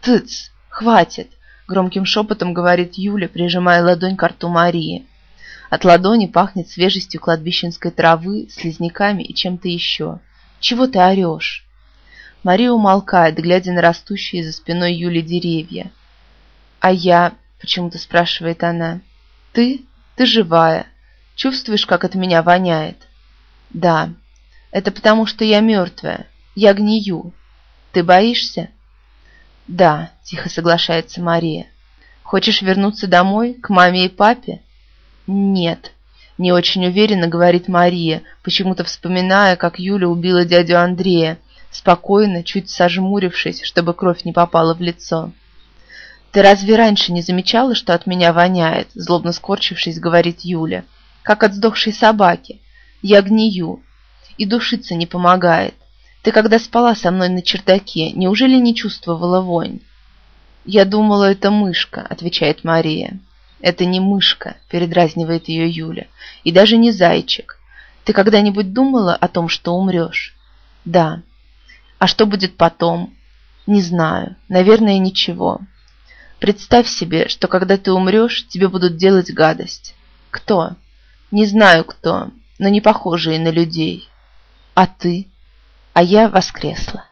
«Тыц! Хватит!» — громким шепотом говорит Юля, прижимая ладонь к рту Марии. От ладони пахнет свежестью кладбищенской травы, слизняками и чем-то еще. «Чего ты орешь?» Мария умолкает, глядя на растущие за спиной Юли деревья. «А я...» — почему-то спрашивает она. «Ты? Ты живая. Чувствуешь, как от меня воняет?» «Да. Это потому, что я мертвая. Я гнию. Ты боишься?» «Да», — тихо соглашается Мария. «Хочешь вернуться домой, к маме и папе?» «Нет», — не очень уверенно говорит Мария, почему-то вспоминая, как Юля убила дядю Андрея, спокойно, чуть сожмурившись, чтобы кровь не попала в лицо. «Ты разве раньше не замечала, что от меня воняет?» Злобно скорчившись, говорит Юля. «Как от сдохшей собаки. Я гнию. И душиться не помогает. Ты когда спала со мной на чердаке, неужели не чувствовала вонь?» «Я думала, это мышка», — отвечает Мария. «Это не мышка», — передразнивает ее Юля. «И даже не зайчик. Ты когда-нибудь думала о том, что умрешь?» «Да». «А что будет потом?» «Не знаю. Наверное, ничего. Представь себе, что когда ты умрешь, тебе будут делать гадость. Кто? Не знаю кто, но не похожие на людей. А ты? А я воскресла.